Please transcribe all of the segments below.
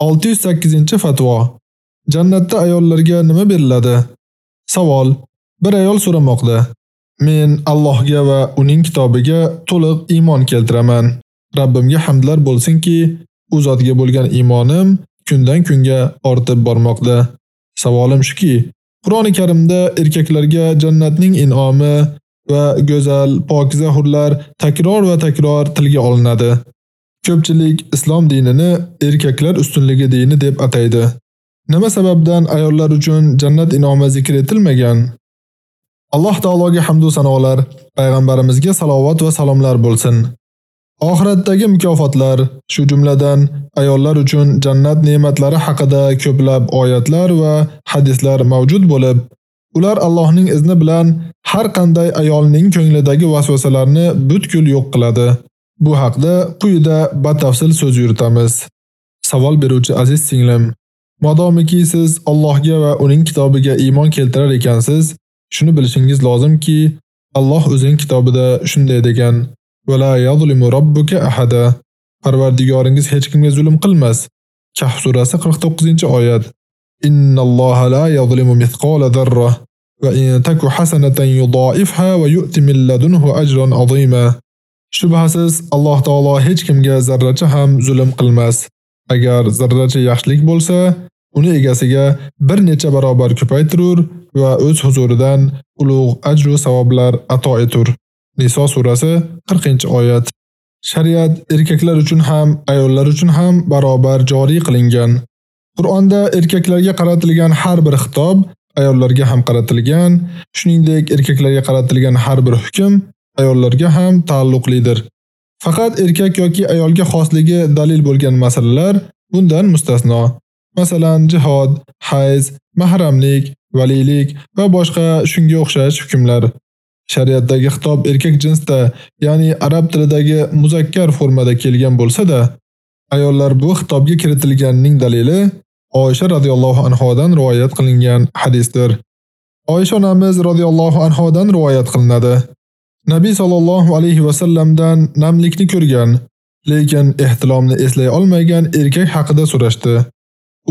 608-fatvo. Jannatda ayollarga nima beriladi? Savol. Bir ayol so'ramoqda. Men Allohga va uning kitobiga to'liq iymon keltiraman. Rabbimga hamdlar bo'lsinki, u zotga bo'lgan iymonim kundan kunga ortib bormoqda. Savolim shuki, Qur'oni Karimda erkaklarga jannatning in'omi va go'zal, pokiza hurlar takror va takror tilga olinadi. Ko'pchilik islom dinini erkaklar ustunligi dini deb ataydi. Nima sababdan ayollar uchun jannat inomi zikr etilmagan? Alloh taologa hamd va sanolar, payg'ambarimizga salovat va salomlar bo'lsin. Oxiratdagi mukofotlar, shu jumladan ayollar uchun jannat ne'matlari haqida ko'plab oyatlar va hadislar mavjud bo'lib, ular Allohning izni bilan har qanday ayolning ko'nglidagi vasvasalarni butkul yo'q qiladi. Bu haqda quyida batafsil so'z yuritamiz. Savol beruvchi aziz singlim, modomiki siz Allohga va uning kitobiga iymon keltirar ekansiz, shuni bilishingiz lozimki, Alloh o'zining kitobida shunday degan: "Va la yuzlimu robbuka ahada." Parvardigoringiz hech kimga zulm qilmas. Kahf surasi 49-oyat. Innalloha la yuzlimu mithqala zarra va in taku hasanatan yudha'ifha va yu'ti min ladunhu ajran 'azima. Shubhasiz Alloh taolo hech kimga zarracha ham zulm qilmas. Agar zarracha yaxshilik bo'lsa, uni egasiga bir necha barobar ko'paytirur va o'z huzuridan ulug' ajr va savoblar ato etur. Niso surasi 40-oyat. Shariat erkaklar uchun ham, ayollar uchun ham barobar joriy qilingan. Qur'onda erkaklarga qaratilgan har bir xitob ayollarga ham qaratilgan, shuningdek erkaklarga qaratilgan har bir hukm ayollarga ham taalluqlidir. Faqat erkak yoki ayolga xosligi dalil bo'lgan masalalar bundan mustasno. Masalan, jihod, hayz, mahramlik, valilik va boshqa shunga o'xshash hukmlar. Shariatdagi xitob erkak jinsda, ya'ni arab tilidagi muzakkar formada kelgan bo'lsa-da, ayollar bu xitobga kiritilganining dalili Oysha radhiyallohu anhodan rivoyat qilingan hadisdir. Oysha onamiz radhiyallohu anhodan rivoyat qilinadi. Nabiy sallallohu alayhi va sallamdan namlikni ko'rgan, lekin ehtilomni eslay olmagan erkak haqida so'rashdi.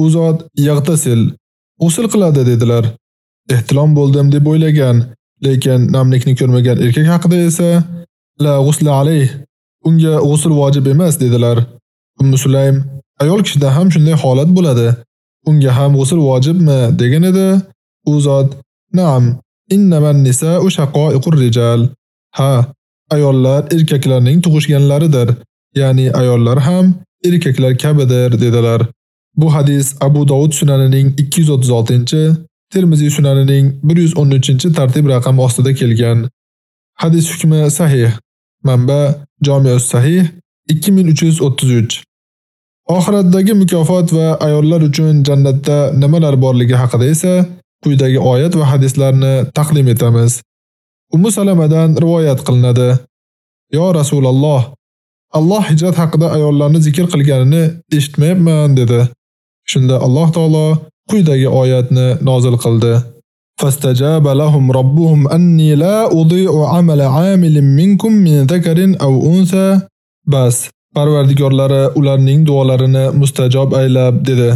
U zot yag'tasil, g'usl qiladi dedilar. Ehtilom bo'ldim deb o'ylagan, lekin namlikni ko'rmagan erkak haqida esa la g'usla alayh, unga g'usl vojib emas dedilar. Ummu Sulaym ayol kishida ham shunday holat bo'ladi. Unga ham g'usl vojibmi degan edi. U zot: "Na'am, innaman nisa'u shaqo'iqur rijal." Ha, ayollar erkaklarning tug'ishganlaridir, ya'ni ayollar ham erkaklar kabidir dedilar. Bu hadis Abu Dovud sunanining 236-chi, Termiziy sunanining 113-chi tartib raqam ostida kelgan. Hadis hukmi sahih. Manba: Jami'us Sahih 2333. Oxiratdagi mukofot va ayollar uchun jannatda nimalar borligi haqida esa quyidagi oyat va hadislarni taqdim etamiz. Ummu Salamadan rivoyat qilinadi. Yo Rasululloh, Alloh hijrat haqida ayollarni zikr qilganini eshitmayapman dedi. Shunda Alloh taolo quyidagi oyatni nozil qildi. فاستجاب لهم ربهم أني لا أضيع عمل عامل منكم من ذكر أو أنثى bas Parvardigorlari ularning duolarini mustajob aylab dedi.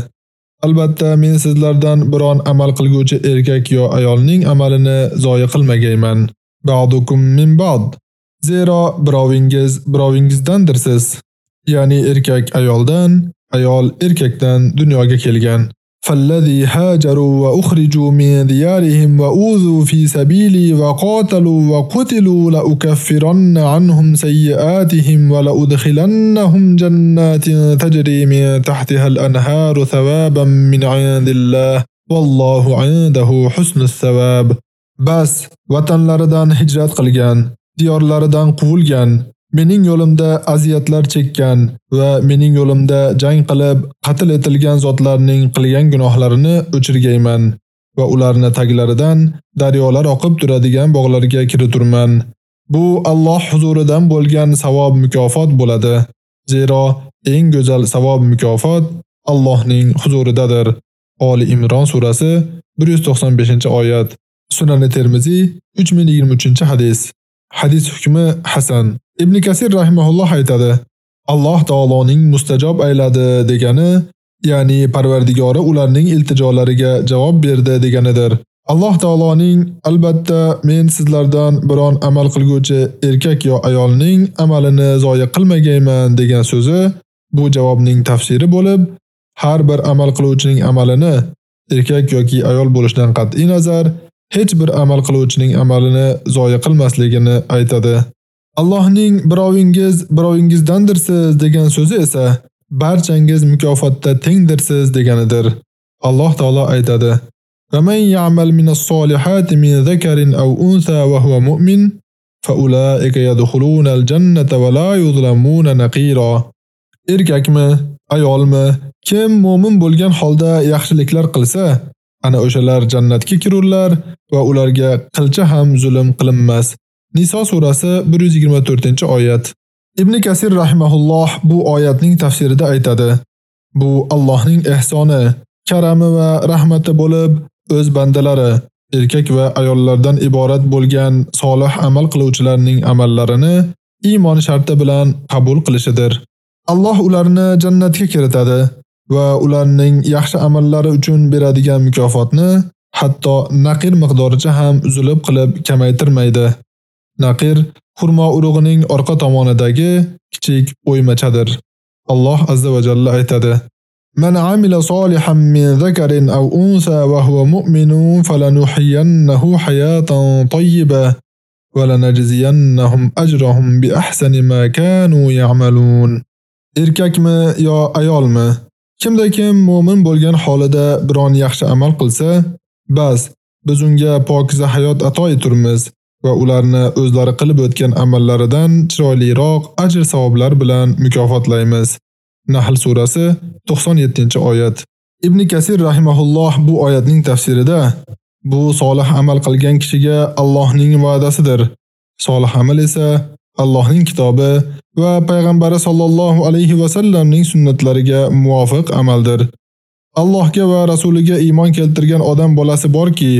Albatta men sizlardan biron amal qilguvchi erkak yo ayolning amalini zoya qilmagayman. Ba'dukum min ba'd. Zero birovingiz birovingizdandirsiz. Ya'ni erkak ayoldan, ayol erkakdan dunyoga kelgan. فالذي هاجروا وأخرجوا من ديارهم وأوذوا في سبيلي وقاتلوا وقتلوا لأكفرن عنهم سيئاتهم ولأدخلنهم جنات تجري من تحتها الأنهار ثوابا من عند الله والله عنده حسن الثواب Bas, vatanlaridan hijrat qilgan, diyorlaridan quvilgan, mening yo'limda aziyatlar chekkan va mening yo'limda jang qilib qatl etilgan zotlarning qilgan gunohlarini o'chirgayman va ularni taglaridan daryolar oqib turadigan bog'larga kiriturman. Bu Alloh huzuridan bo'lgan savob mukofot bo'ladi. Zero eng go'zal savob mukofot Allohning huzuridadir. Oli Imron surasi 195-oyat. Sunan Termiziy 3023-hadis. Hadis hukmi hasan. Ibn Kasir rahimahulloh aytadi: Alloh taoloning mustajob ayladi degani ya'ni Parvardigori ularning iltijolariga javob berdi deganidir. Alloh taoloning albatta men sizlardan biron amal qilguvchi erkak yo ayolning amalini zoya qilmagayman degan so'zi bu javobning tafsiri bo'lib, har bir amal qiluvchining amalini erkak yoki ayol bo'lishidan qat'i nazar hech bir amal qiluvchining amalini zoya qilmasligini aytadi. Allohning birovingiz birovingizdandirsiz degan so'zi esa barchangiz mukofotda tengdirsiz deganidir. Alloh taolo aytadi: "Va man ya'mal minas solihati min zakarin aw untha wa huwa mu'min fa ulaika yadkhuluna al-jannata wa la yuzlamuna naqira." Erkakmi, ayolmi, kim mu'min bo'lgan holda yaxshiliklar qilsa, ana o'shalar jannatga kirurlar va ularga qilcha ham zulm qilinmas. Niso surasi 124-oyat. Ibn Kasir rahimahulloh bu oyatning tafsirida aytadi: Bu Allohning ehsoni, karami va rahmati bo'lib, o'z bandalari, erkak va ayollardan iborat bo'lgan solih amal qiluvchilarning amallarini iymon sharti bilan qabul qilishidir. Alloh ularni jannatga kiritadi va ularning yaxshi amallari uchun beradigan mukofotni hatto naqir miqdoricha ham uzilib qilib kamaytirmaydi. Naqir xurmo urug'ining orqa tomonidagi kichik o'ymachadir. Alloh azza va jalla aytadi: "Man amila solihan min zakarin aw unsa wa huwa mu'minun falanuhyiyannahu hayatan tayyibah va lanajziyannahum ajrahum bi ahsani ma kanu ya'malun." Erkakmi yo ayolmi, kimda kim mu'min bo'lgan holida biron yaxshi amal qilsa, bas biz unga pokiza hayot ato eturmiz va ularni o'zlari qilib o'tgan amallaridan chiroyliroq ajr savoblar bilan mukofotlaymiz. Nahl surasi 97-oyat. Ibn Kasir rahimahulloh bu oyatning tafsirida bu solih amal qilgan kishiga Allohning va'dasidir. Solih amal esa Allohning kitobi va payg'ambari sollallohu alayhi va sallamning sunnatlariga muvofiq amaldir. Allohga va rasuliga iymon keltirgan odam bolasi borki,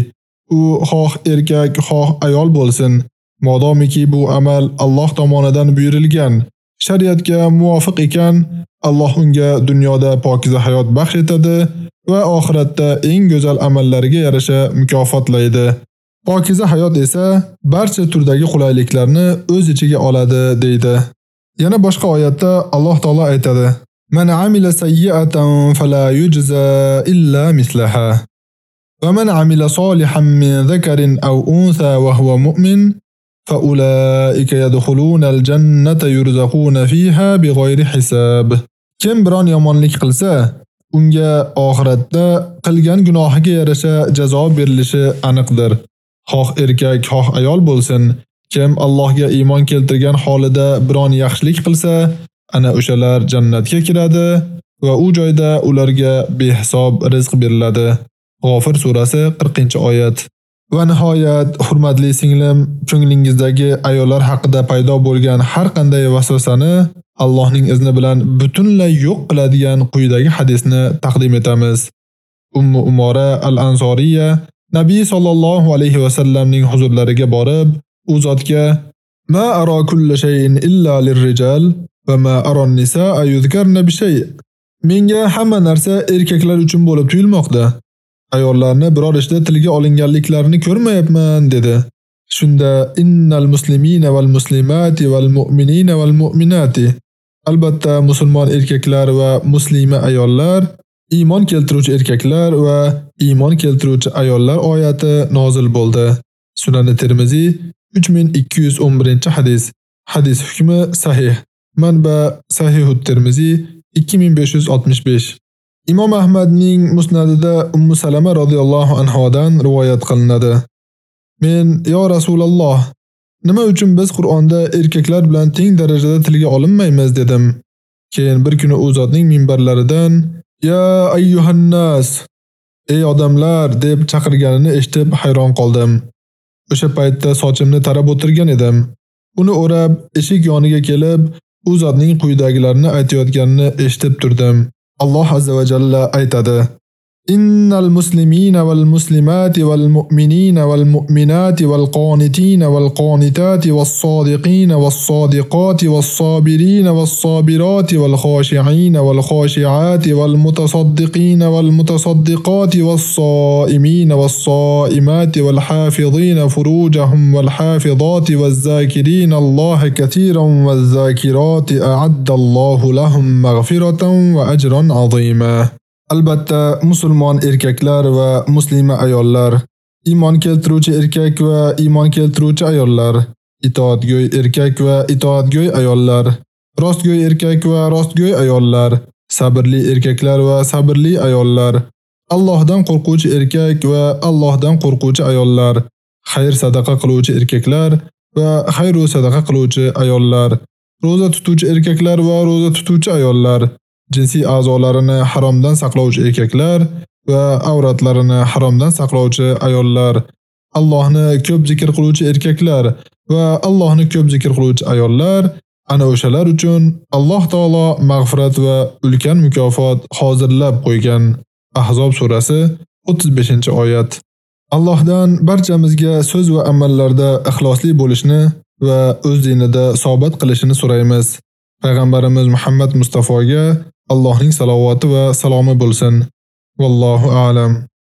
u xoh erkak, xoh ayol bo'lsin, modomiki bu amal Alloh tomonidan buyurilgan, shariatga muvofiq ekan, Alloh unga dunyoda pokiza hayot baxsh etadi va oxiratda eng go'zal amallariga yarasha mukofotlaydi. Pokiza hayot esa barcha turdagi qulayliklarni o'z ichiga oladi, deydi. Yana boshqa oyatda Alloh taolo aytadi: "Man amila sayyi'atan fala yujza illa mislaha." Va man amila solihan min zakarin aw untha wa huwa mu'min fa ulaika yadkhuluna al-jannata yurzaquna fiha bighayri hisab. Kim biron yomonlik qilsa, unga oxiratda qilgan gunohiga yarasha jazo berilishi aniqdir. Xoh erkak, xoh ayol bo'lsin, kim Allohga iymon keltirgan holida biron yaxshilik qilsa, ana o'shalar jannatga kiradi va u joyda ularga behisob rizq beriladi. G'ofir surasi 40-oyat. Va nihoyat, hurmatli singlim, ko'nglingizdagi ayollar haqida paydo bo'lgan har qanday vasvasani Allohning izni bilan butunlay yo'q qiladigan quyidagi hadisni taqdim etamiz. Ummu Umora al-Ansoriya Nabiy sallallohu alayhi va sallamning huzurlariga borib, u zotga: "Ma ara kulli shay'in illa lirrijal va ma ara an-nisaa yuzkarna bi shay'." Menga hamma narsa erkaklar uchun bo'lib tuyulmoqda. Ayollarni biror ishda tilga olinganliklarini ko'rmayapman dedi. Shunda innal muslimina val muslimati val mu'minina val mu'minati Albatta musulmon erkaklar va muslima ayollar, iymon keltiruvchi erkaklar va iymon keltiruvchi ayollar oyati nozil bo'ldi. Sunan Tirmizi 3211-hadis. Hadis hukmi sahih. Manba Sahihut Tirmizi 2565. Imom Ahmadning musnadida Ummu Salama radhiyallohu anhodan rivoyat qilinadi. Men yo Rasululloh Nima uchun biz Qur'onda erkaklar bilan teng darajada tilga olinmaymiz dedim. Keyin bir kuni u zotning minbarlaridan "Ya ayyuhan nas" ey odamlar deb chaqirganini eshitib hayron qoldim. O'sha paytda sochimni tarab o'tirgan edim. Uni o'rab eshik yoniga kelib, u zotning quyidagilarini aytayotganini eshitib turdim. Alloh azza va jalla aytadi: إن المسلمين والمسلمات والمؤمنين والمؤمنات والقانتين والقانتات والصادقين والصادقات والصابرين والصابرات والخاشعين والخاشعات والمتصدقين والمتصدقات والصائمين والصائمات والحافظين فروجهم والحافظات والذاكرين الله كثيرا والذاكرات أعد الله لهم مغفرة وأجرا عظيما. Albatta, musulmon erkaklar va muslima ayollar, iymon keltiruvchi erkak va iymon keltiruvchi ayollar, itoatgo'y erkak va itoatgo'y ayollar, rostgo'y erkak va rostgo'y ayollar, sabrli erkaklar va sabrli ayollar, Allohdan qo'rquvchi erkak va Allohdan qo'rquvchi ayollar, xayr sadaqa qiluvchi erkaklar va xayr sadaqa qiluvchi ayollar, roza tutuvchi erkaklar va roza tutuvchi ayollar jinsiy a'zolarini haromdan saqlovchi erkaklar va avratlarini haromdan saqlovchi ayollar, Allohni ko'p zikr qiluvchi erkaklar va Allohni ko'p zikr qiluvchi ayollar ana o'shalar uchun Alloh taolo mag'firat va ulkan mukofot hozirlab qo'ygan. Ahzob surasi 35-oyat. Allohdan barchamizga so'z va amallarda ixlosli bo'lishni va o'z dinida sobit qilishini so'raymiz. Payg'ambarimiz Muhammad Mustafoga Allohning salovati va salomi bo'lsin. Vallohu a'lam.